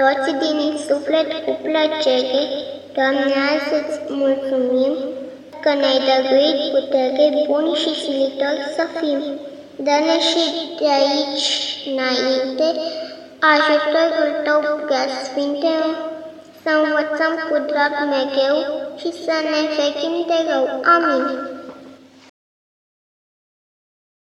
toți din suflet cu plăcere, Doamne, să-ți mulțumim că ne-ai dăruit putere buni și silitori să fim. Dă-ne și de aici înainte ajutorul Tău prea sfinte, să învățăm cu drag mereu și să ne fecim de rău. Amin.